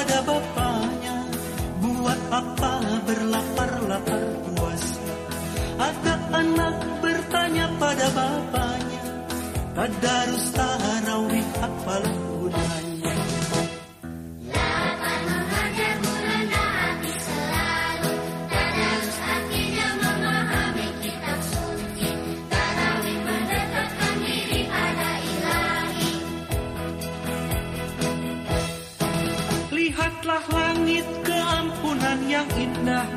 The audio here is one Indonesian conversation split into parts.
pada bapaknya Buat apa berlapar-lapar puasa Anak-anak bertanya pada bapaknya Tadarus tak Lihatlah langit keampunan yang indah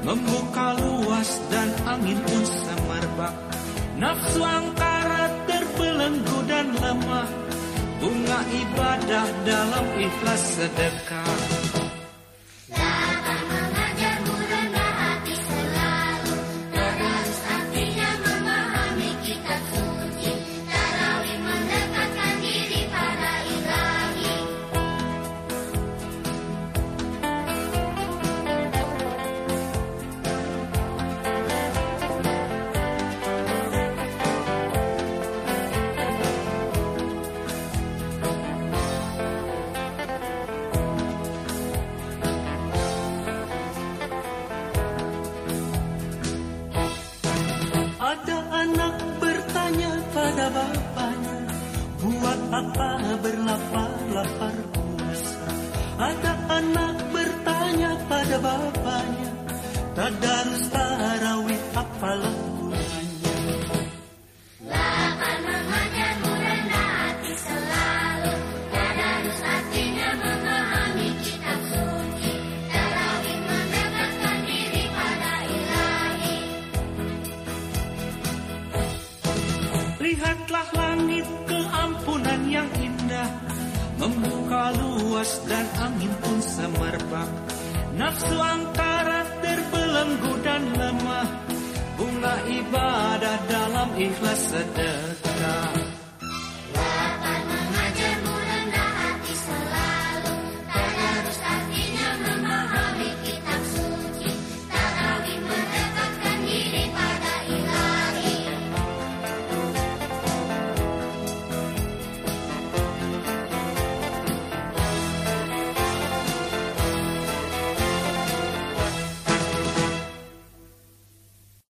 Membuka luas dan angin pun semerbak. Nafsu angkara terbelenggu dan lemah Bunga ibadah dalam ikhlas sedekah apa berlapar-lapar puasa. Ada anak bertanya pada bapaknya Tadarus tarawih apalah gunanya Lapan mengajar merendah hati selalu. Tadarus artinya memahami kitab suci. Tarawih mendekatkan diri pada ilahi. Lihatlah langit keampunan Dan angin pun semerbak. Nafsu angkara terbelenggu dan lemah. Bunga ibadah dalam ikhlas sedekah